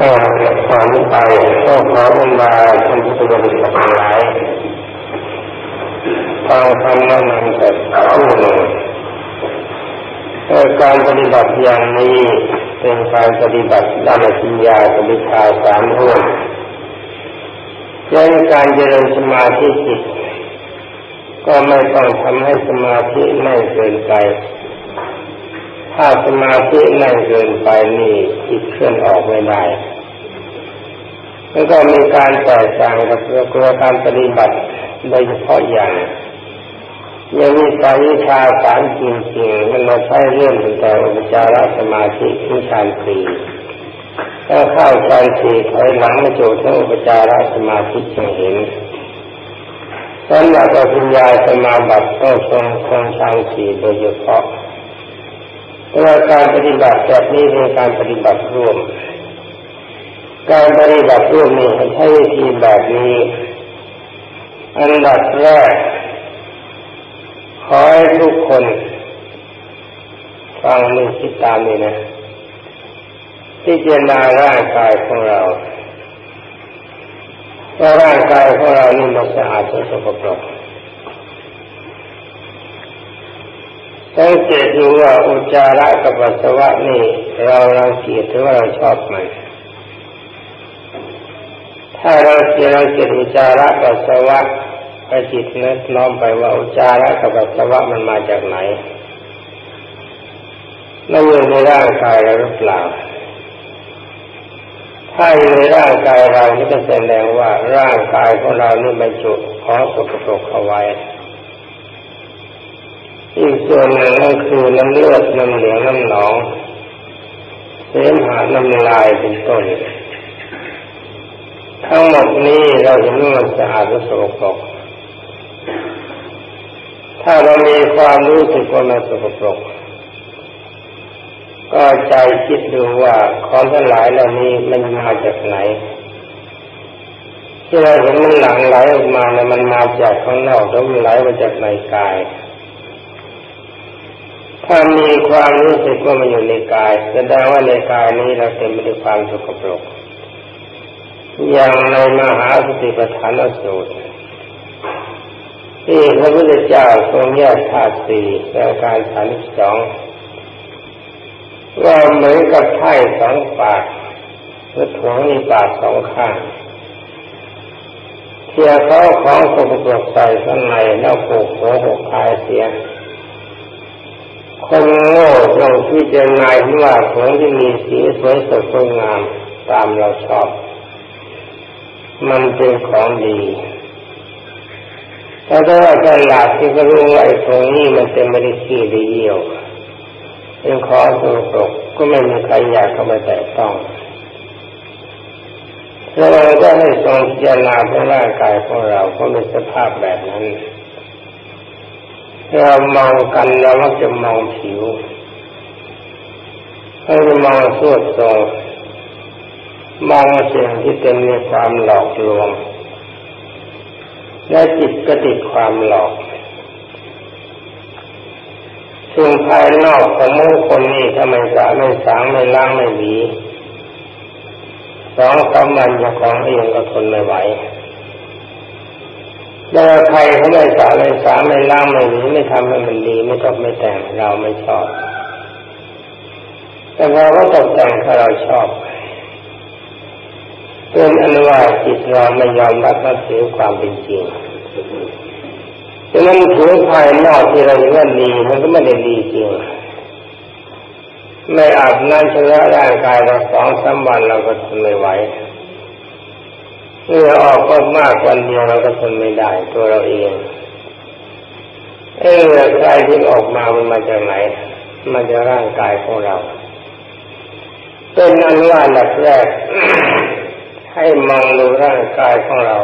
ก่อนไปก็ขอบรรดาท่านผู้บริสุทธิ์ทั้งหลายฟังคำแนะนำจากผู้หนึ่งการปฏิบัติอย่างนี้เป็นการปฏิบัติด้านปัญญาปฏิชาสามร่วมยันการเจริญสมาธิจิต ก็ไม่ต้องทำให้สมาธิไม่เกินไป ถ้าสมาธิไม่เกินไปนี่จิตเคลื่อนออกไม่ได้แล้วก็มีการแตกต่างกับเรื่อการปฏิบัติโดยเฉพาะอย่างยังมีสาวิชาสารจริงๆมันเราใช้เรื่องแต่อุปจารสมาธิที่ฌานสี่ถ้าเข้าฌานสี่ถอยหลังมาจทย์ทั้งอุปจารสมาธิจึงเห็นสำหรับปัญญาสมาบัติต้องทรงคงฌานสี่โดยเฉพาะ แต่ว่าการปฏิบัติแบบนี้เป็นการปฏิบัติร่วม การปฏิบัติร่วมนี้ใช้วิธีแบบนี้ อันดับแรกขอให้ทุกคน ฟังมือคิดตามนี่นะที่เจนาร่างกายของเราว่าร่างกายของเรานี่มันสะอาดสกปรก สังเกตดูว่าอุจาระกับปัสสาวะนี่เราเราเกลียดหรือว่าเราชอบมันถ้าเราเกลียดเราเกียดอุจาระปัสสาวะไปจิตนึกน้อมไปว่าอุจาระกับปัสสาวะมันมาจากไหนนั่นอยู่ในร่างกายเราหรือเปล่า ถ้าอยู่ในร่างกายเรานี่ก็แสดงว่าร่างกายของเรานี่บรรจุของสกปรกเอาไว้ อีกส่วนหนึ่งนั่นคือน้ำเลือดน้ำเหลืองน้ำหนองเสมหะน้ำลายเป็นต้นทั้งหมดนี้เราเห็นว่ามันสะอาดและสกปรกถ้าเรามีความรู้สึกว่ามันสกปรกก็ใจคิดดูว่าของทั้งหลายเหล่านี้มันมาจากไหน ที่เราเห็นมันหลั่งไหลออกมาเนี่ยมันมาจากข้างนอกแล้วมันไหลมาจากในกาย ถ้ามีความรู้สึกว่ามันอยู่ในกายแสดงว่าในกายนี้เราเต็มไปด้วยความสกปรกอย่างในมหาสติปัฏฐานสูตรที่พระพุทธเจ้าทรงแยกธาตุสี่ในการสามสิบสองว่าเหมือนกับไถ่สองปากหรือถวงมีปากสองข้างเทียเขาของสกปรกใส่ข้างในแล้วผูกหัวหกคายเสีย คนโง่ลงพิจารณาว่าของที่มีสีสวยสดงดงามตามเราชอบ มันเป็นของดีแต่ถ้าว่าตลาดที่ก็รู้ว่าไอ้ตรงนี้มันเป็นไม่ได้ขี้ได้เยี่ยวเป็นขอสกปรกก็ไม่มีใครอยากเข้ามาแตะต้องแล้วเราก็ให้ทรงพิจารณาเพราะร่างกายของเราก็เป็นสภาพแบบนั้น เรามองกันเรามักจะมองผิวเราจะมองสวดทรงมองสิ่งที่เต็มในความหลอกลวง และจิตก็ติดความหลอกซึ่งภายนอกของมูคนนี้ถ้าไม่สะไม่สางไม่ล้างไม่หวีสองสามวันจะของเองก็ทนไม่ไหว แล้วใครเขาไม่สะไม่สาไม่ล้างไม่หวีไม่ทำให้มันดีไม่ตกไม่แต่งเราไม่ชอบ แต่เราก็ตกแต่งถ้าเราชอบเป็นอนุวาจิตเราไม่ยอมรับนับถือความเป็นจริงฉะนั้นถือภายนอกที่เราเห็นว่าดีมันก็ไม่ได้ดีจริงไม่อาบน้ำชำระร่างกายเราสองสามวันเราก็ทนไม่ไหว เมื่อออกก็มากวันเดียวเราก็ทนไม่ได้ตัวเราเอง เออใครที่ออกมามันมาจากไหนมาจากร่างกายของเรา เป็นอันว่าหลักแรก ให้มองดูร่างกายของเรา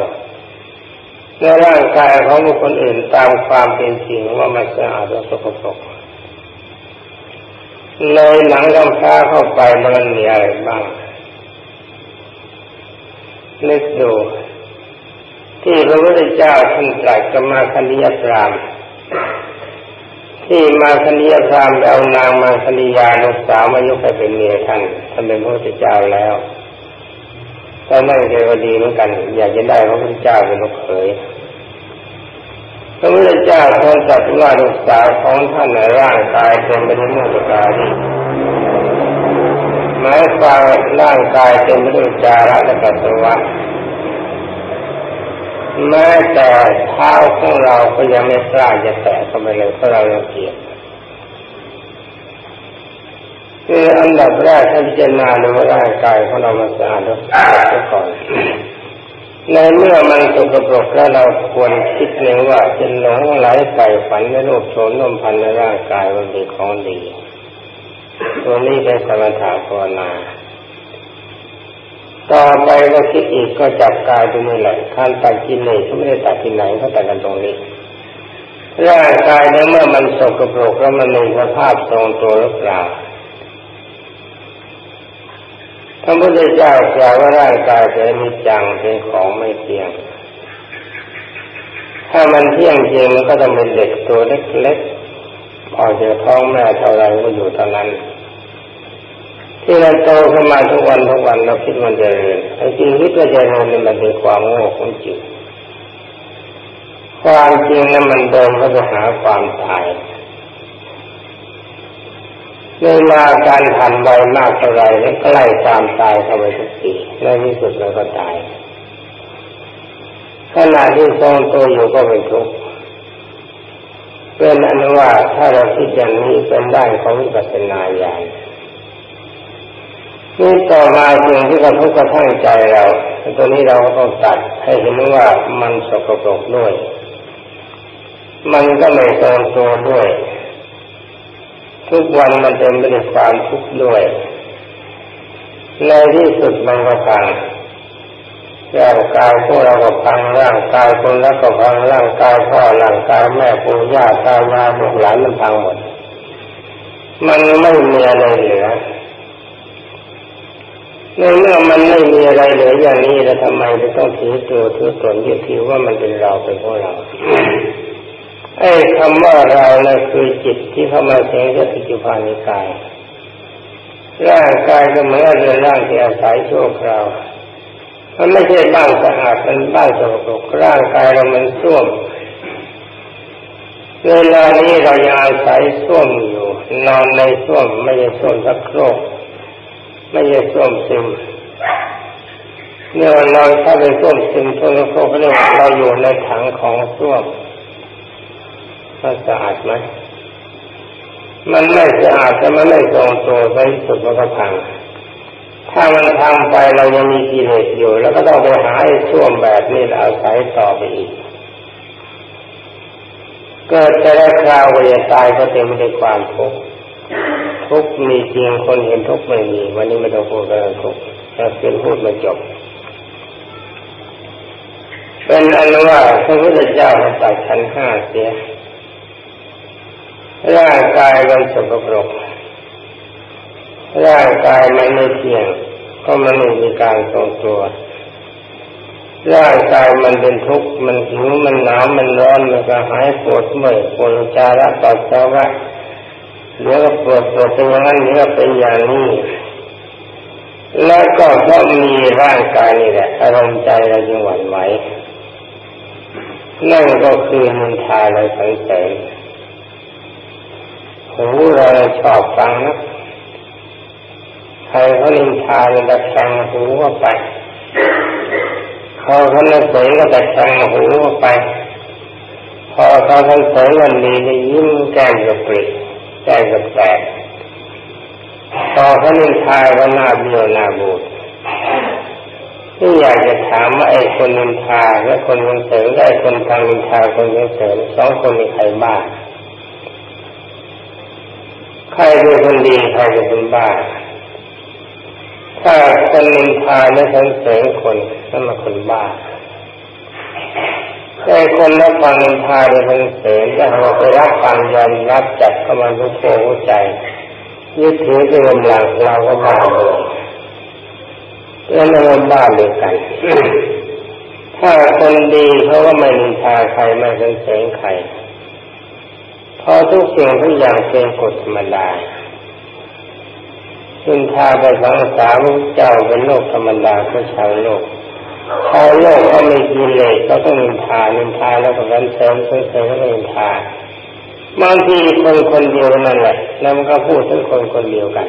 ในร่างกายของบุคคลอื่นตามความเป็นจริงว่ามันสะอาดและสกปรกเลยหนังกำพร้าเข้าไปมันมีอะไรบ้าง นึกดูที่พระพุทธเจ้าท่านตรัสกับมาคณิยพรามที่มาคณิยพรามเอานางมาคณิยาลูกสาวมายกไปเป็นเมียท่านท่านเป็นพระพุทธเจ้าแล้วตอนนั้นแกก็ดีเหมือนกัน อยากจะได้พระพุทธเจ้าเป็นลูกเขยพระพุทธเจ้าทรงจัดว่าลูกสาวของท่านในร่างกายเต็มไปด้วยเนื้อปารี มายความร่างกายเต็มไปด้วยจาระและปัสสาวะแม้แต่เท้าของเราก็ยังไม่กล้าจะแตะเข้าไปเลยเพราะเรายังเกลียดคืออันดับแรกท่านพิจารณาดูว่าร่างกายของเรามันสะอาดหรือเปล่าก่อนในเมื่อมันสกปรกแล้วเราควรคิดเลยว่าจะหลงไหลใส่ฝันในโลกโฉนนมพันในร่างกายมันเป็นของดี ตัวนี้เป็นสมถะภาวนาต่อไปก็คิดอีกก็จับกายตรงนี้แหละการตัดกินเลยเขาไม่ได้ตัดที่ไหนเขาตัดกันตรงนี้ร่างกายในเมื่อมันสกปรกแล้วมันมีสภาพทรงตัวหรือเปล่าพระพุทธเจ้ากล่าวว่าร่างกายเป็นมิจังเป็นของไม่เที่ยง ถ้ามันเที่ยงจริงมันก็ต้องเป็นเด็กตัวเล็ก ออกจากท้องแม่เท่าไรก็อยู่เท่านั้น ที่เราโตขึ้นมาทุกวันทุกวันเราคิดมันจะเรียนไอ้จริงที่ตัวจะเรียนมันเป็นความโง่ของจิตความจริงนั้นมันเดินเข้าไปหาความตายเวลาการทันไวมากเท่าไรแล้วใกล้ความตายเข้าไปทุกทีในที่สุดเราก็ตายขณะที่ทรงตัวอยู่ก็เป็นทุกข์ เป็นอนุว่าถ้าเราคิดอย่างนี้เป็นได้ของวิปัสสนาญาณนี่ต่อมาสิ่งที่กระทบกระทั่งใจเราตัวนี้เราก็ต้องตัดให้เห็นว่ามันสกปรกด้วย มันก็ไม่ทรงตัวด้วย ทุกวันมันเต็มไปด้วยความทุกข์ด้วยในที่สุดมันก็พัง ร่างกายพวกเราก็พังร่างกายคนแล้วก็พังร่างกายพ่อร่างกายแม่ปู่ย่าตายายลูกหลานมันพังหมด มันไม่มีอะไรเหลือในเมื่อมันไม่มีอะไรเหลืออย่างนี้แล้วทำไมจะต้องถือตัวถือตนยึดถือว่ามันเป็นเราเป็นพวกเราไอ้คำว่าเราเนี่ยคือจิตที่เข้ามาเสียงสติจุพานิกายร่างกายก็เหมือนเรือร่างที่อาศัยชั่วคราว มันไม่ใช่บ้านสะอาดมันบ้านสกปรกร่างกายเรามันส้วมเวลานี้เรายังอาศัยส้วมอยู่นอนในส้วมไม่ใช่ส้วมสักโครกไม่ใช่ส้วมซึมเนี่ยเราถ้าเป็นส้วมซึมส้วมสักโครกเรียกเราอยู่ในถังของส้วมมันสะอาดไหมมันไม่สะอาดแต่มันไม่ทรงตัวไปสุดมันก็พัง ถ้ามันทำไปเรายังมีกิเลสอยู่ แล้วก็ต้องไปหาไอ้ช่วงแบบนี้อาศัยต่อไปอีกเกิดแต่ละคราวเวลาตายก็เต็มไปด้วยความทุกข์ทุกมีจริงคนเห็นทุกไม่มี วันนี้ไม่ต้องพูดกันทุกแต่เพียงพูดมาจบ เป็นอนุว่าพระพุทธเจ้ามาตัดขันห้าเสียร่างกายมันสกปรก ร่างกายมันไม่เที่ยงก็มันไม่มีการทรงตัว ร่างกายมันเป็นทุกข์มันหิวมันหนาวมันร้อนมันก็หายปวดเมื่อยปวดจาระปัสสาวะเดี๋ยวก็ปวดปวดเป็นอย่างนั้นเดี๋ยวก็เป็นอย่างนี้แล้วก็เพราะมีร่างกายนี่แหละอารมณ์ใจเราจึงหวั่นไหวนั่นก็คือมินทาในสังเสริญหูเราชอบฟังนะ รเขาลินทาเราจะฟังหูเข้าไปเขาเขาเสยก็จะฟังหูเข้าไป พอเขาเขาเสยวันดีก็ยิ้มแก้มกับปริแก้มกับแตกพอเขาลินทาก็หน้าเบี้ยวหน้าบูดที่อยากจะถามว่าไอ้คนนินทาและคนยินเสริมไอ้คนทางนินทาคนยินเสริมสองคนมีใครบ้างใครเป็นคนดีใครเป็นคนบ้า ถ้าคนนินทาและสรรเสริญคนนั่นมาคนบ้าแต่คนรับฟังนินทาและสรรเสริญถ้าเราไปรับฟังยอมรับจัดเข้ามาทุกโหัวใจยึดถือด้วยกำลังเราก็บ้าเลยแล้วเราบ้าเลยกันถ้าคนดีเขาก็ไม่นินทาใครไม่สรรเสริญใครพอทุกสิ่งทุกอย่างเป็นกฎธรรมดา นินทาไปสังสารเจ้าเป็นโลกธรรมดาของชาวโลกชาวโลกเขาไม่กินเลยก็ต้องนินทานินทาแล้วก็รันเสริมเสริมเสริมแล้วก็นินทาบางทีคนคนเดียวนั่นแหละแล้วมันก็พูดถึงคนคนเดียวกัน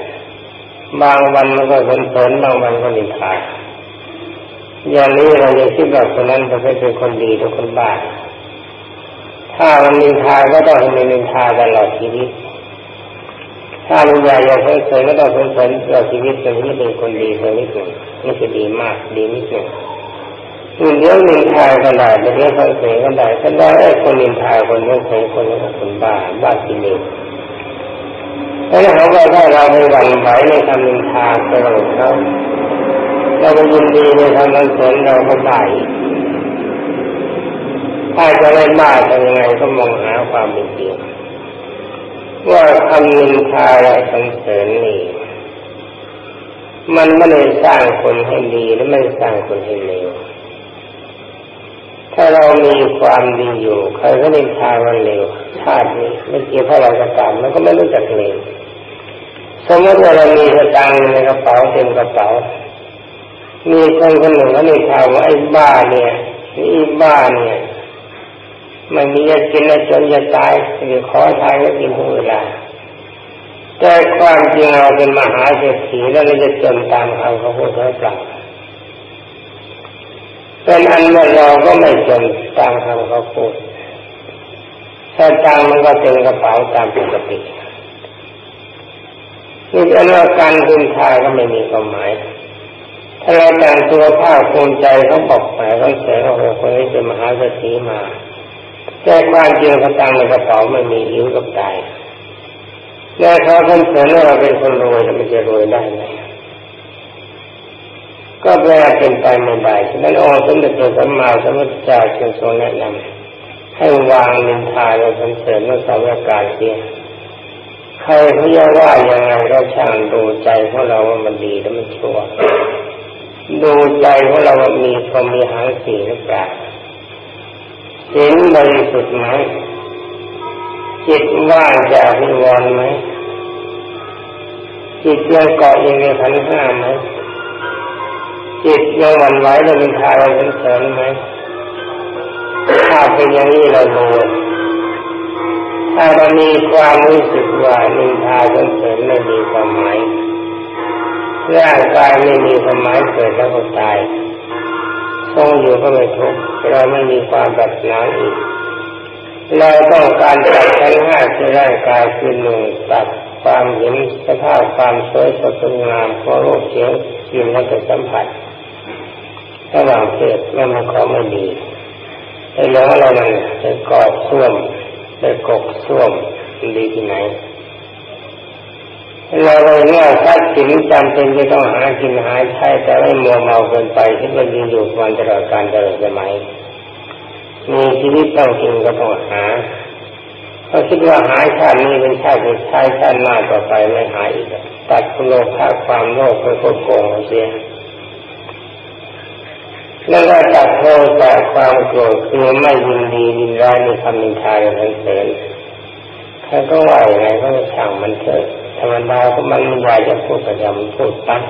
บางวันมันก็คนสนบางวันก็นินทาอย่างนี้เราจะคิดว่าคนนั้นจะเภทเป็นคนดีหรือคนบ้าถ้ามันนินทาก็ต้องให้นินทาตลอดชีวิต ถ้ามันใหญ่ยังเฉยก็ต้องเฉยตลอดชีวิตจะไม่เป็นคนดีเลยนิดหนึ่งไม่ใช่ดีมากดีนิดหนึ่งเดี๋ยวนินทาก็ได้เดี๋ยวเขาเฉยก็ได้ถ้าได้ไอ้คนนินทาคนนี้เฉยคนนี้คนบ้าบ้ากิเลสแล้วเขาก็ถ้าเราไม่หวั่นไหวในคำนินทาตลอดเขาเราไปยินดีในทางนั้นเสริเราก็ได้ถ้าจะไม่บ้าทำยังไงก็มองหาความเป็นจริง ว่าคำนินทาและคำเสริญนี่มันไม่ได้สร้างคนให้ดีและไม่สร้างคนให้เลวถ้าเรามีความดีอยู่ใครก็นินทาว่าเลวชาตินี้ไม่เกี่ยวเท่าไรก็ตามมันก็ไม่รู้จักเลวสมมติว่าเรามีสตางค์ในกระเป๋าเต็มกระเป๋า มีคนคนหนึ่งเขาในข่าวว่าไอ้บ้าเนี่ยนี่บ้าเนี่ย มันมีจะกินแล้วจนจะตายหรือขอทานก็กินทุกเวลาแต่ความจริงเราเป็นมหาเศรษฐีแล้วเราจะจนตามเขาเขาพูดหรือเปล่าเป็นอันว่าเราก็ไม่จนตามคำเขาพูดถ้าตังมันก็เต็มกระเป๋าตามปกตินี่เป็นว่าการคุณทายก็ไม่มีความหมาย ถ้าเราแต่งตัวผ้าภูมิใจเขาบอกแหมเขาเสียเขาคนนี้เป็นมหาเศรษฐีมา แต่ความจริงเขาตังในกระเป๋าไม่มีหิวกับตายแล้เขาเพิ่มเสนว่าเราเป็นคนรวยจะไม่จะรวยได้ไหมก็แปลเป็นไปไม่ได้ฉะนั้นองค์สมเด็จพระสัมมาสัมพุทธเจ้าจึงทรงแนะนำให้วางนินทาและสรรเสริญในสาวกาเสียใครเขาจะว่ายังไงก็ช่างดูใจของเราว่ามันดีแล้วมันชั่วดูใจของเราว่ามีพรมีหางสีหรือเปล่า ศีลบริสุทธิ์ไหมจิตว่างจากวิวรณ์ไหมจิตยังเกาะยังในขันห้าไหมจิตยังหวั่นไหวเราเป็นทายเราเป็นเสริญไหมถ้าเป็นอย่างนี้เราดูถ้าเรามีความรู้สึกว่านินทาเสริญไม่มีความหมายร่างกายไม่มีความหมายเกิดแล้วก็ตาย งอยู่ก็ไม่ทุกข์เราไม่มีความแบบนาอีก เราต้องการตัดทั้งห้าคือร่างกายคือหนึ่งตัดความเห็นสภาพความสวยสดงามเพราะโรคเสียงกินและจะสัมผัสระหว่างเพศแล้วมันก็ไม่ดีไอ้น้องเรานั่นไปกอดส้วมไปกกส้วมดีที่ไหน เราเลยเนี่ยทรัพย์สินจำเป็นจะต้องหากินหาใช้แต่ไม่มัวเมาเกินไปที่มันยืนอยู่วันตลอดการตลอดสมัยมีชีวิตต้องกินก็ต้องหาเขาคิดว่าหาชาตินี้เป็นชาติสุดท้ายชาติหน้าต่อไปไม่หายอีกตัดโลภะความโลภไปโคตรโกงเสียแล้วก็ตัดโทษะความโกรธคือไม่ยินดียินร้ายในคำนินทาและเสริญใครก็ว่าอย่างไรก็ช่างมันเถอะ ธรรมดาก็มันอยากจะพูดประจำพูดตั้ง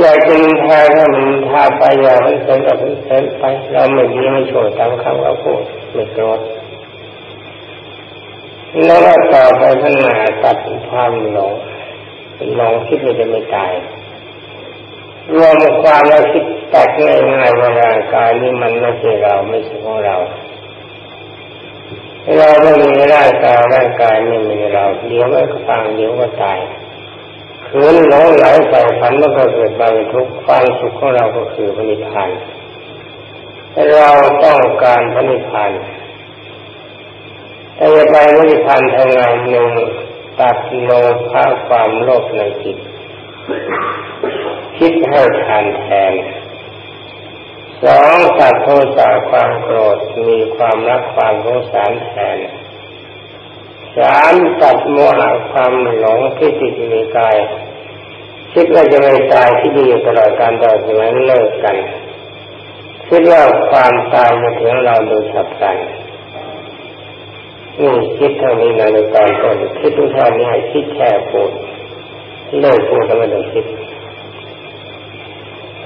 อยากจะนินทาก็มันทาไปอยากมันเสริญก็นเสริญไป เราไม่ดีไม่โฉดตามคำเขาพูดไม่โกรธแล้วก็ต่อไปข้างหนาตัดความหลงหลงคิดว่าจะไม่ตายรวมความแล้วคิดตัดง่ายๆว่าร่างกายนี้มันไม่ใช่เราไม่ใช่ของเรา เราไม่มีร่างกายร่างกายไม่มีเราเดี๋ยวก็ฟังเดี๋ยวก็ตายคืนหลงไหลใส่ฝันมันก็เกิดบางทุกข์ความสุขของเราก็คือพระนิพพานเราต้องการพระนิพพานถ้าจะไปพระนิพพานทางไงหนึ่งตัดโลภะความโลภในจิตคิดให้ทานแทน สองตัดโทสะความโกรธมีความรักความสงสารแทนสามตัดโมหะความหลงที่ติดในกายคิดว่าจะไม่ตายที่ดีตลอดการต่อจากนั้เลิกกัน คิดว่าความตายมาถึงเราโดยฉับพลันนี่คิดเท่านี้ในตอนต้นคิดทุกท่านนี้ให้คิดแค่พูดเลิกพูดแล้วไม่ต้องคิด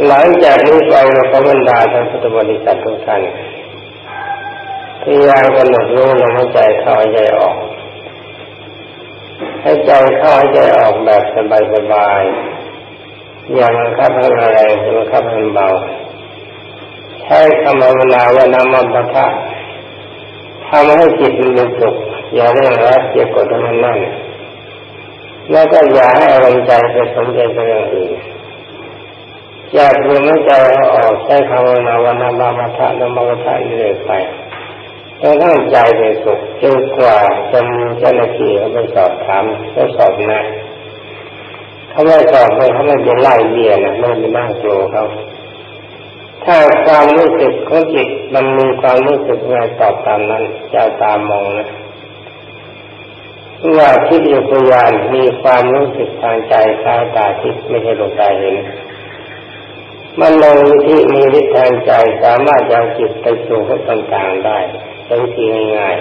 หลังจากนี้ไปเราก็บรรดาท่านพุทธบริษัททุกท่านพยายามกำหนดรู้ลมหายใจเข้าใจออกให้ใจเข้าใจออกแบบสบายๆอย่ามันคับให้อะไรอย่ามันคับให้เบาใช้คำภาวนาว่านามัปทะทำให้จิตมันเป็นสุขอย่าเร่งรัดเกี่ยวกับมันนั่นแล้วก็อย่าให้อารมณ์ใจไปสมใจเป็นองอื่น อยากรวมใจให้ออกใช้คำว่านาวนาบามาทะนาบามาทะเรื่อยไปจนทั้งใจเป็นสุขจนกว่าจะมีเจ้าหน้าที่เขาไปสอบถามเขาสอบนะเขาไม่สอบเลยเขาไม่จะไล่เบี้ยนะไม่จะนั่งโจเขาถ้าความรู้สึกของจิตมันมีความรู้สึกไงตอบตามนั้นจะตามมองนะว่าทิพย์พยานมีความรู้สึกทางใจคล้ายตาทิพย์ไม่ใช่ดวงตาเห็น มันลงที่มีฤทธิ์ทางใจสามารถยังจิตไปสู่พบต่างๆได้เป็นทีง่าย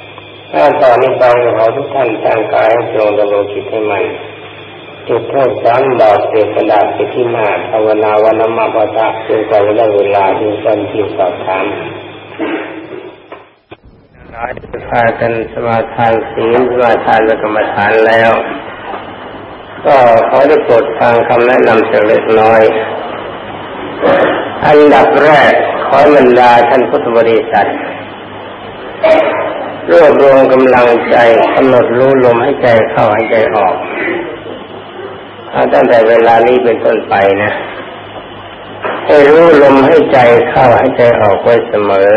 ๆถ้าตอนนี้ไปขอทุกท่านตั้งกายให้ตรงดำรงจิตให้มันจุดเท่าสามดอกเศษกระดาษไปที่หน้าภาวนาวันมาปะทะจนกว่าจะได้เวลาที่ท่านที่สอบถามพากันสมาทานศีลสมาทานและกรรมฐานแล้ว ก็ขอได้โปรดฟังคำแนะนำเสียเล็กน้อย อันดับแรกขอบรรดาท่านพุทธบริษัทรวบรวมกำลังใจกำหนดรู้ลมให้ใจเข้าให้ใจออกตั้งแต่เวลานี้เป็นต้นไปนะให้รู้ลมให้ใจเข้าให้ใจออกไว้เสมอ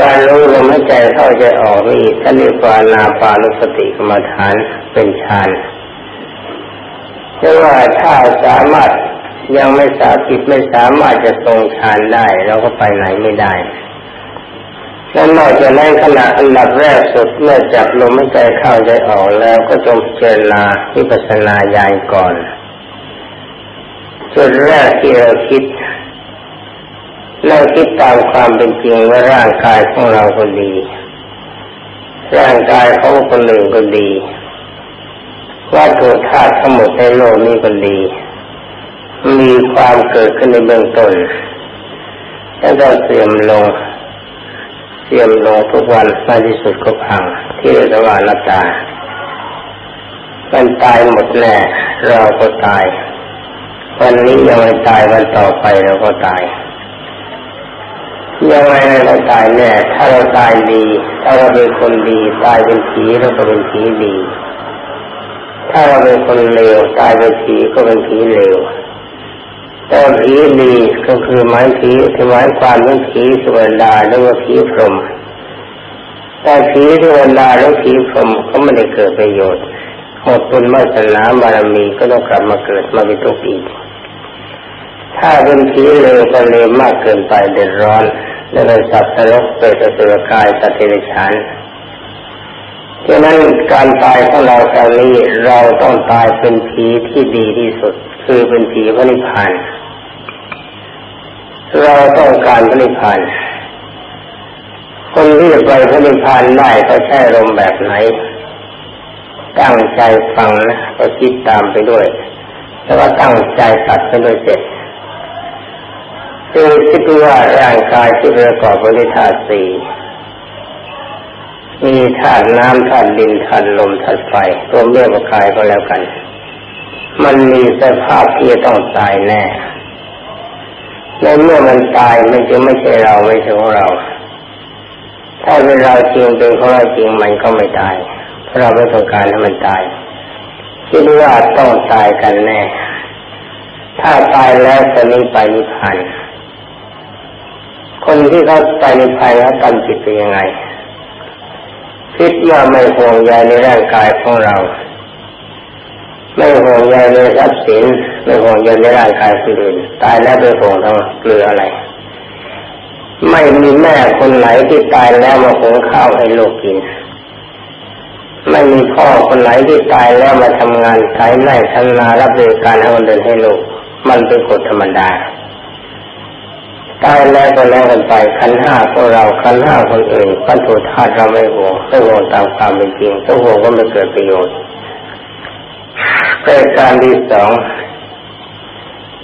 การรู้ลมให้ใจเข้าใจออกนี่ท่านเรียกว่านาปานุสติกรรมฐานเป็นฌานแต่ว่าถ้าสามารถ ยังไม่สาจิตไม่สามารถจะทรงฌานได้เราก็ไปไหนไม่ได้และนอกจากนั้นขณะอันดับแรกสุดเมื่อจับลมหายใจเข้าใจออกแล้วก็จงเจรณาวิปัสสนาญาณก่อนจุดแรกที่เราคิดเราคิดตามความเป็นจริงว่าร่างกายของเราก็ดี ร่างกายของคนหนึ่งก็ดีวัตถุธาตุทั้งหมดในโลกนี้ก็ดี มีความเกิดขึ้นในเบื้องต้นแล้วก็เสื่อมลง เสื่อมลงทุกวันในที่สุดก็พัง ที่เรียกว่านัตตามันตายหมดแน่เราก็ตาย วันนี้ยังไม่ตายวันต่อไปเราก็ตายยังไงเราตายแน่ถ้าเราตายดี ถ้าเราเป็นคนดีตายเป็นผีเราก็เป็นผีดี ถ้าเราเป็นคนเลวตายเป็นผีก็เป็นผีเลว แต่ผีดีก็คือหมายผีที่หมายความว่าผีสวรรดาหรือว่าผีพรหมแต่ผีสวรรดาหรือผีพรหมเขาไม่ได้เกิดประโยชน์หมดบุญวาสนาบารมีก็ต้องกลับมาเกิดมาเป็นทุกข์อีกถ้าเป็นผีเลวก็เลวมากเกินไปเดือดร้อนและเป็สัตว์นรกเปรตสุรกายสัตว์เดรัจฉาน ดังนั้นการตายของเราคราวนี้เราต้องตายเป็นผีที่ดีที่สุด คือเป็นผีพระนิพพานเราต้องการพระนิพพานคนที่จะไปพระนิพพานได้ก็ใช้ลมแบบไหน ตั้งใจฟังนะก็คิดตามไปด้วย แล้วก็ตั้งใจตัดไปด้วยเสร็จคือคิดว่าร่างกายที่ประกอบไปด้วยธาตุสี่ มีธาตุน้ำธาตุดินธาตุลมธาตุไฟรวมเรื่องกายก็แล้วกัน มันมีสภาพที่จะต้องตายแน่ในเมื่อมันตายมันจะไม่ใช่เราไม่ใช่ของเรา ถ้าเป็นเราจริงเป็นของเราจริงมันก็ไม่ตายเพราะเราไม่ต้องการให้มันตายคิดว่าต้องตายกันแน่ ถ้าตายแล้วจะนี้ไปนิพพานคนที่เขาไปนิพพานเขาทำจิตเป็นยังไง คิดว่าไม่ห่วงใยในร่างกายของเรา ไม่ห่วงใยในทรัพย์สินไม่ห่วงใยในร่างกายคนอื่นตายแล้วไปห่วงทำเกลืออะไร ไม่มีแม่คนไหนที่ตายแล้วมาหุงข้าวให้ลูกกิน ไม่มีพ่อคนไหนที่ตายแล้วมาทำงานใช้ไร่ทำนารับเริการให้คนเดินให้ลูกมันเป็นกฎธรรมดา ตายแล้วก็แล้วกันไปขันห้าพวกเราขันห้าคนอื่นปัญถุธาตุเราไม่ห่วงไม่ห่วงตามความเป็นจริงถ้าห่วงก็ไม่เกิดประโยชน์ประการที่สอง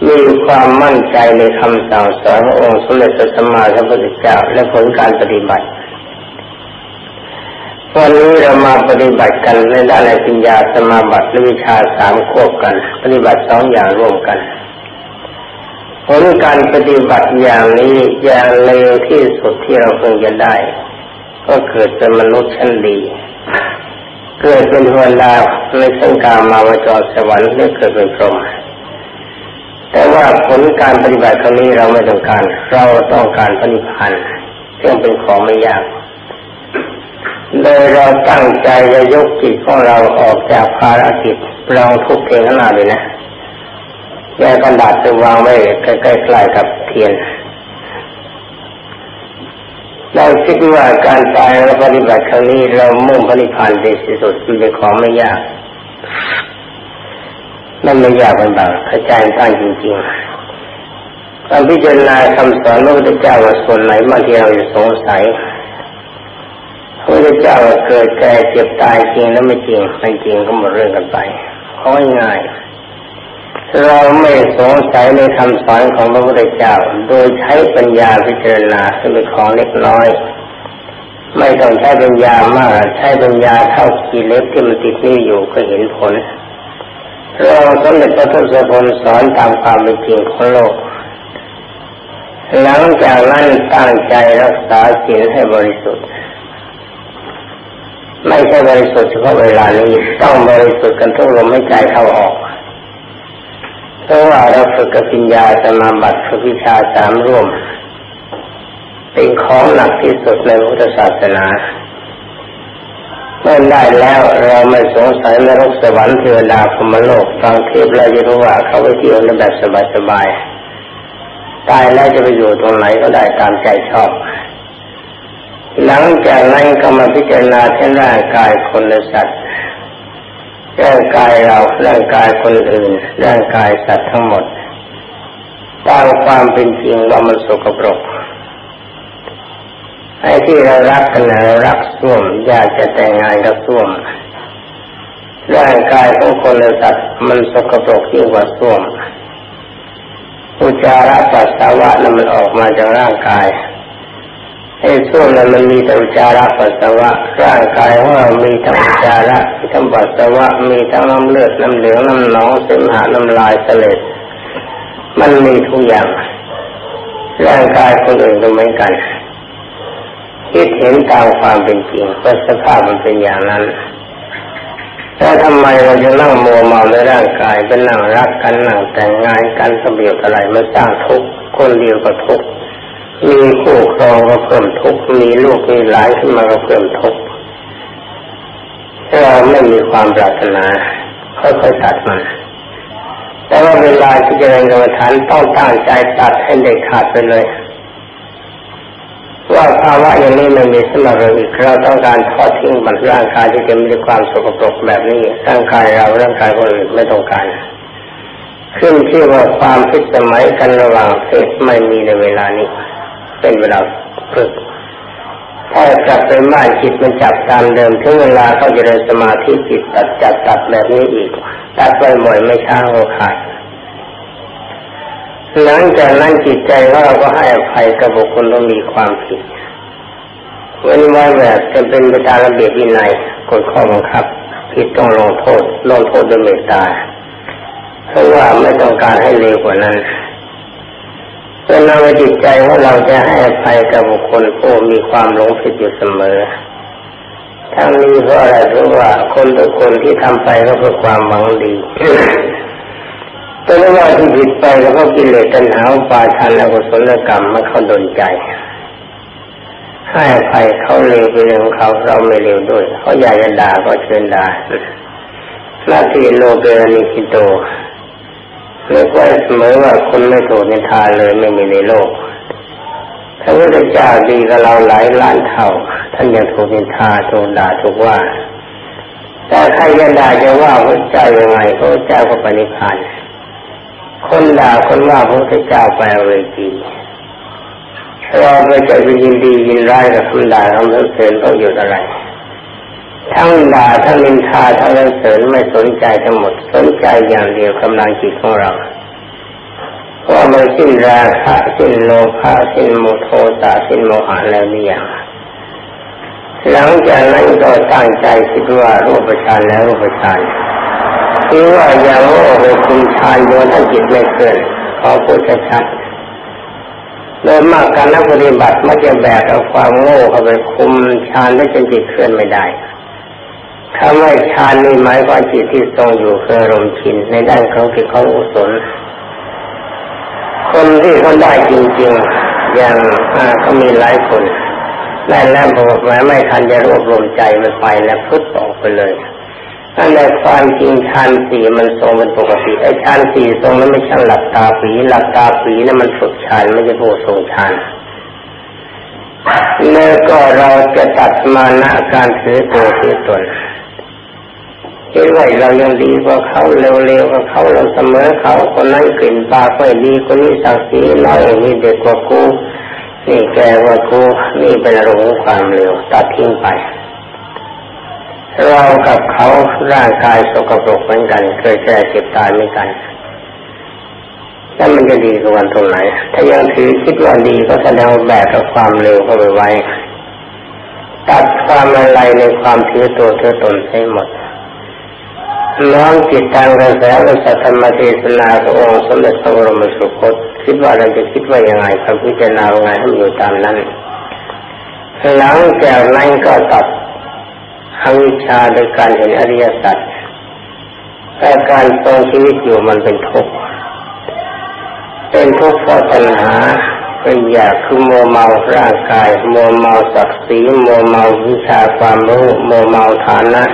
มีความมั่นใจในคำสั่งสอนขององค์สมเด็จพระสัมมาสัมพุทธเจ้าและผลการปฏิบัติวันนี้เรามาปฏิบัติกันในด้านในปัญญาสมาบัติและวิชาสามควบกัน ปฏิบัติสองอย่างร่วมกัน ผลการปฏิบัติอย่างนี้อย่างเลวที่สุดที่เราเพิ่งจะได้ ก็เกิดเป็นมนุษย์ชั้นดี เกิดเป็นเทวดาในสังกามาวจรสวรรค์หรือเกิดเป็นพรหมแต่ว่าผลการปฏิบัติครั้งนี้เราไม่ต้องการ เราต้องการปฏิพันธ์ซึ่งเป็นของไม่ยากโดยเราตั้งใจจะยกจิตของเราออกจากภารกิจลองทุกเพลงข้างหน้าเลยนะ แยกกระดาษไปวางไว้ใกล้ๆกับเทียนเราคิดว่าการตายและปฏิบัติครั้งนี้เรามุ่งปฏิพันธ์ในที่สุดเป็นของไม่ยากนั่นไม่ยากเป็นบบเข้าใจตั้งจริงๆการพิจารณาคำสอนพระพุทธเจ้าว่าส่วนไหนบางทีเราจะสงสัยพระพุทธเจ้าเกิดแก่เจ็บตายจริงแล้วไม่จริงไม่จริงก็หมดเรื่องกันไปเข้อง่าย เราไม่สงสัยในคำสอนของพระพุทธเจ้า โดยใช้ปัญญาพิจารณาซึ่งเป็นของเล็กน้อย ไม่ต้องใช้ปัญญามาก ใช้ปัญญาเท่าขีเล็กที่มันติดนี่อยู่ก็เห็นผลเราสมเด็จพระทศพลสอนตามความเป็นจริงของโลก หลังจากนั้นตั้งใจรักษาศีลให้บริสุทธิ์ ไม่ใช่บริสุทธิ์เฉพาะเวลานี้ต้องบริสุทธิ์กันทุกลมไม่ใจเข้าออก เพราะว่าเราฝึกกับปัญญาสมาบัติฝึกวิชาสามร่วม เป็นของหนักที่สุดในพุทธศาสนาเมื่อได้แล้วเราไม่สงสัยนรกสวรรค์เทวดาพมโลกฟังเทพเราจะรู้ว่าเขาไปเที่ยวในแบบสบายๆตายแล้วจะไปอยู่ตรงไหนก็ได้ตามใจชอบ หลังจากนั้นก็มาพิจารณาเช่นร่างกายคนและสัตว์ ร่างกายเราร่างกายคนอื่น ร่างกายสัตว์ทั้งหมดตามความเป็นจริงว่ามันสกปรกไอ้ที่เรารักกันเรารักส้วมอยากจะแต่งงานกับส้วมร่างกายของคนและสัตว์มันสกปรกยิ่งกว่าส้วมอุจาระปัสสาวะนั้นมันออกมาจากร่างกาย ไอ้ส้วมนั้นมันมีแต่อุจาระปัสสาวะร่างกายของเรามีทั้งจาระมีทั้งปัสสาวะมีทั้งน้ำเลือดน้ำเหลืองน้ำหนองเสมหะน้ำลายเสลดมันมีทุกอย่างร่างกายคนอื่นก็เหมือนกันคิดเห็นตามความเป็นจริงว่าสภาพมันเป็นอย่างนั้นแต่ทำไมเราจะนั่งมัวเมาในร่างกายเป็นนั่งรักกันนั่งแต่งงานกันสมเด็จอะไรมาสร้างทุกข์คนเดียวก็ทุกข์ มีคู่ครองก็เพิ่มทุกข์มีลูกมีหลายขึ้นมาก็เพิ่มทุกข์ถ้าเราไม่มีความปรารถนาค่อยๆตัดมันแต่ว่าเวลาที่จะเรียนกรรมฐานต้องตั้งใจตัดให้เด็ดขาดไปเลย ว่าภาวะอย่างนี้มันมีสมรอีกเราต้องการทอดทิ้งมันร่างกายที่จะมีความสกปรกแบบนี้ร่างกายเราร่างกายคนอื่นไม่ต้องการขึ้นที่ว่าความคิดสมัยกันระหว่างเพศไม่มีในเวลานี้ เป็นเวลาฝึกถ้ากลับไปบ้านจิตมันจับตามเดิมถึงเวลาเขาจะเริญสมาธิจิตตัดจับตัดแบบนี้อีกตัดไปบ่อยไม่ช้าก็ขาดหลังจากนั้นจิตใจของเราก็ให้อภัยกับบุคคลต้องมีความผิดเว้นไว้แบบจะเป็นไปตามระเบียบวินัยกฎข้อบังคับผิดต้องลงโทษลงโทษด้วยเมตตาเพราะว่าไม่ต้องการให้เลวกว่านั้น เพื่อเราจิตใจว่าเราจะให้อภัยกับบุคคลผู้มีความหลงผิดอยู่เสมอ ทั้งนี้เพราะอะไรเพราะว่าคนทุกคนที่ทำไปก็เพื่อความหวังดีแต่ว่าที่ผิดไปแล้วก็กิเลสตัณหาปาทานอกุศลกรรมมันเขาดนใจ ให้ใครเขาเลวไปเรื่องเขาเราไม่เลวด้วย เขาอยากจะด่าก็เชิญด่าหน้าที่โลเกนิคิโต เรียกว่าเสมอว่าคนไม่ถูกนิทานเลยไม่มีในโลกพระพุทธเจ้าดีกับเราหลายล้านเท่า ท่านยังถูกนิทาถูกด่าถูกว่า แต่ใครจะด่าจะว่าพระเจ้ายังไงพระเจ้าก็ปณิพานคนด่าคนว่าพระพุทธเจ้าไปเวทีเราไปจะยินดียินร้ายกับคำด่าคำเลิกเกินต้องอยู่อะไร ทั้งด่าทั้งนินทาทั้งเสริญไม่สนใจทั้งหมดสนใจอย่างเดียวกำลังจิตของเราว่ามันสิ้นราคะสิ้นโลภะสิ้นโมโทสะสิ้นโมหะแล้วนี่อย่างหลังจากนั้นก็ตั้งใจคิดว่ารูปฌานแล้วรูปฌานคิดว่าอย่างโง่ไปคุมฌานโยนทั้จิตไม่เกินขอพูดชัดโดยมากการนักปฏิบัติมักจะแบกเอาความโง่เข้าไปคุมฌานได้จนจิตเคลื่อนไม่ได้ คำว่ฌานนี่หมายว่าจิตที่ทรงอยู่คืออารมณ์ชินในด้านของกิจของอุศลคนที่เขาได้จริงๆ อย่างเขามีหลายคนได้แล้วบอกว่าไม่ทันจะรวบรวมใจมันไปแล้วพุทออกไปเลยนั่นแหละความจริงฌานสี่มันทรงเป็นปกติไอ้ฌานสี่ทรงนั้นไม่ใช่หลับตาปีหลับตาปีนั่นมันฝึกฌานไม่ใช่ผู้ทรงฌานแล้วก็เราจะตัดมานะการถือตัวถือตน คิดว่าเรายังดีกว่าเขาเร็วๆกว่าเขาเราเสมอเขาคนนั้นกลิ่นตาค่อยดีคนนี้สักสีน้อยนี่เด็กกว่ากูนี่แกว่ากูนี่เป็นอารมณ์ความเร็วตัดทิ้งไป เรากับเขาร่างกายสกปรกเหมือนกัน เคยแก่เจ็บตายเหมือนกันแล้วมันจะดีกว่าวันตรงไหน ถ้ายังถือคิดว่าดีก็แสดงแบกกับความเร็วเข้าไปไว้ตัดความอะไรในความถือตัวถือตนให้หมด น้อมจิตทางกระแสพระสัทธรรมเทศนาขององค์สมเด็จพระบรมสุคตคิดว่าเราจะคิดว่ายังไงคำพิจารณาไงให้อยู่ตามนั้น หลังจากนั้นก็ตัดอวิชชาโดยการเห็นอริยสัจแต่การทรงชีวิตอยู่มันเป็นทุกข์เป็นทุกข์เพราะปัญหาเป็นอยากคือโมเมาร่างกายโมเมาศักดิ์ศรีโมเมาวิชาความรู้โมเมาฐานะ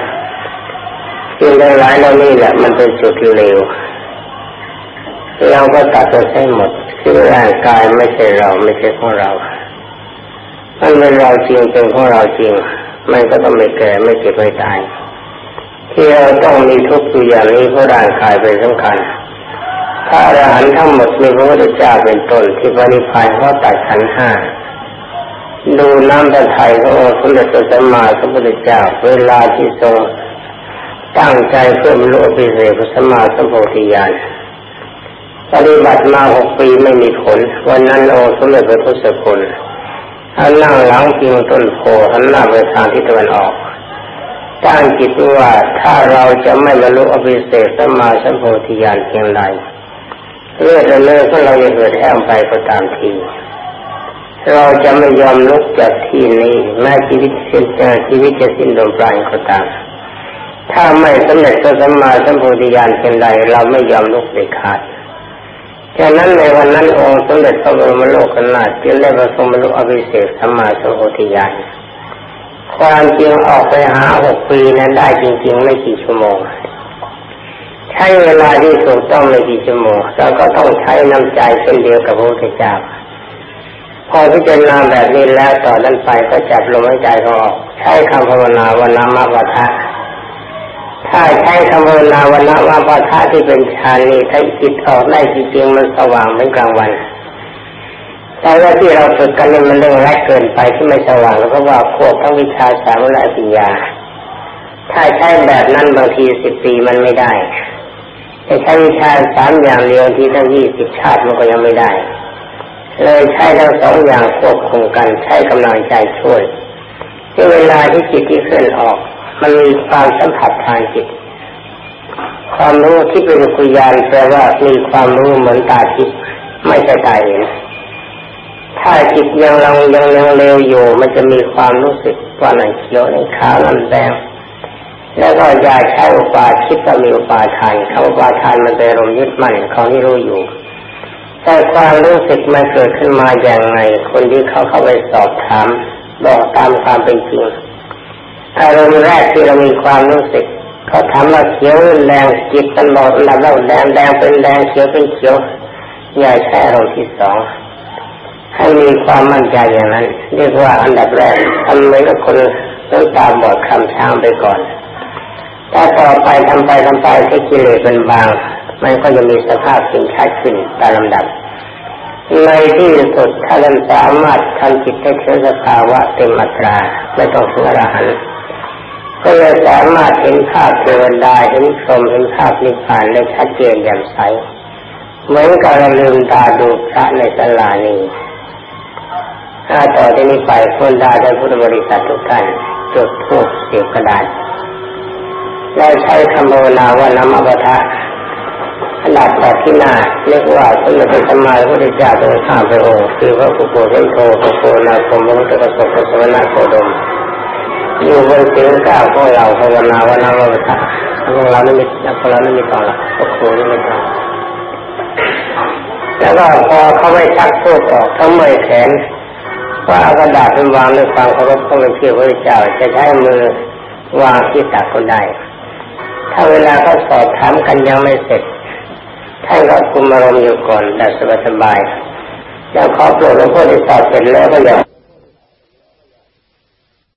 สิ่งใดหลายเหล่านี้แหละมันเป็นจุดเลวเราก็ตัดไปใช้หมดคือร่างกายไม่ใช่เราไม่ใช่ของเรามันเป็นเราจริงเป็นของเราจริง มันก็ต้องไม่แก่ไม่เจ็บไม่ตาย ที่เราต้องมีทุกข์อยู่อย่างนี้เพราะร่างกายเป็นสำคัญถ้าอรหันต์ทั้งหมดมีพระพุทธเจ้าเป็นต้นที่ปฏิพานเขาตัดขันห้าดูน้ำพระทัยขององค์สมเด็จพระสัมมาสัมพุทธเจ้าเวลาที่ทรง ตั้งใจเพื่อบรรลุอภิเศษพระสัมาสัมโพธิญาณปฏิบัติมาหกปีไม่มีผล วันนั้นองค์สมเด็จพระพุทธคุณท่านนั่งหลังพิงต้นโพหันหน้าไปทางทิศตะวันออกตั้งจิตว่าถ้าเราจะไม่บรรลุอภิเศษสมาสัมโพธิญาณเพียงใดเลือดเลือดของเราจะเกิดแห้งไปก็ตามทีเราจะไม่ยอมลุกจากที่นี้แม้ชีวิตสิ้นชีวิตจะสิ้นลมปราณก็ตาม ถ้าไม่สำเร็จก็สัมมาสัมโพธิญาณเพียงใดเราไม่ยอมลุกเด็ดขาดฉะนั้นในวันนั้นองค์สมเด็จพระบรมโลกนาถจึงได้ประสมบรรลุอภิเศษสัมมาสัมโพธิญาณความจริงออกไปหาหกปีนั้นได้จริง ๆ ไม่กี่ชั่วโมง ใช้เวลาที่ถูกต้องไม่กี่ชั่วโมงเราก็ต้องใช้น้ำใจเช่นเดียวกับพระพุทธเจ้าพอพิจารณาแบบนี้แล้วต่อนั้นไปก็จับลมหายใจเขาออก ใช้คำภาวนาวันนามาวัฏะ ถ้าใช้คำภาวนาวนละวาปะทะที่เป็นฌานนี่ถ้าจิตออกได้จริงๆมันสว่างเหมือนกลางวัน แต่ว่าที่เราฝึกกันนี่มันเรื่องแรกเกินไปที่ไม่สว่างเพราะว่าพวกทั้งวิชาสามและปัญญา ถ้าใช้แบบนั้นบางทีสิบปีมันไม่ได้จะใช้วิชาสามอย่างเดียวที่ทั้งยี่สิบชาติมันก็ยังไม่ได้ เลยใช้ทั้งสองอย่างควบคุมกันใช้กำลังใจช่วยที่เวลาที่จิตที่เคลื่อนออก มันมีความสัมผัสทางจิต ความรู้ที่เป็นกุญานแปลว่ามีความรู้เหมือนตาทิพย์ไม่ใช่ตาเห็นถ้าจิตยังลังยังลังเลวอยู่ มันจะมีความรู้สึกว่าหนั่นเขียวหนั่นขาวนั่นแดงแล้วก็ยาใช้อุปาคิดว่ามีอุปาทานเขาอุปาทานมันเป็นลมยึดมั่นเขาที่รู้อยู่แต่ความรู้สึกมันเกิดขึ้นมาอย่างไรคนที่เขาเข้าไปสอบถามบอกตามความเป็นจริง อารมณ์แรกที่เรามีความรู้สึกเขาทำว่าเขียวแรงจิตตลอดระดับแดงแดงเป็นแดงเขียวเป็นเขียวอย่าใช้อารมณ์ที่สองให้มีความมั่นใจอย่างนั้น เรียกว่าอันดับแรกทำเหมือนกับคนต้องตามบอดคำช้างไปก่อนถ้าต่อไปทำไปทำไปที่กิเลสเป็นบาง มันก็จะมีสภาพสิ่งชัดขึ้นตามลำดับ ในที่สุดถ้าเราสามารถทำจิตให้เชื่อสภาวะเต็มอัตราไม่ต้องถึงอรหันต์ ก็เลยสามารถเห็นภาพเทวดาเห็นพรหมเห็นภาพนิพพานได้ชัดเจนแจ่มใสเหมือนกับเราลืมตาดูพระในศาลานี้ถ้าต่อที่นี้ไปคนดาได้พุทธบริษัททุกท่านจุดทูบเสียบกระดาษแล้วใช้คำภาวนาว่าน้ำอัปทะขนาดแบบที่หน้าเรียกว่าสมเด็จพระสัมมาสัมพุทธเจ้าทรงข้าพระองค์คือพระกุโกเทนโทพระโกนาคมพระพุทธประสบพระสวนาโคดม อยู่บนเตียงก้าวของเราภาวนาว่าน้ำอัปทะของเราไม่มีของเราไม่มีต่อละพระโคไม่มีต่อแล้วก็พอเขาไม่ชักพูดออกเขาไม่แขนว่าเอากระดาษเป็นวางด้วยความเคารพของพระเพระเจ้าจะใช้มือวางที่ตักก็ได้ ถ้าเวลาเขาสอบถามกันยังไม่เสร็จท่านก็คุมอารมณ์อยู่ก่อนแต่สบายๆแล้วขอโปรดหลวงพ่อที่สอบเสร็จแล้วก็อย่า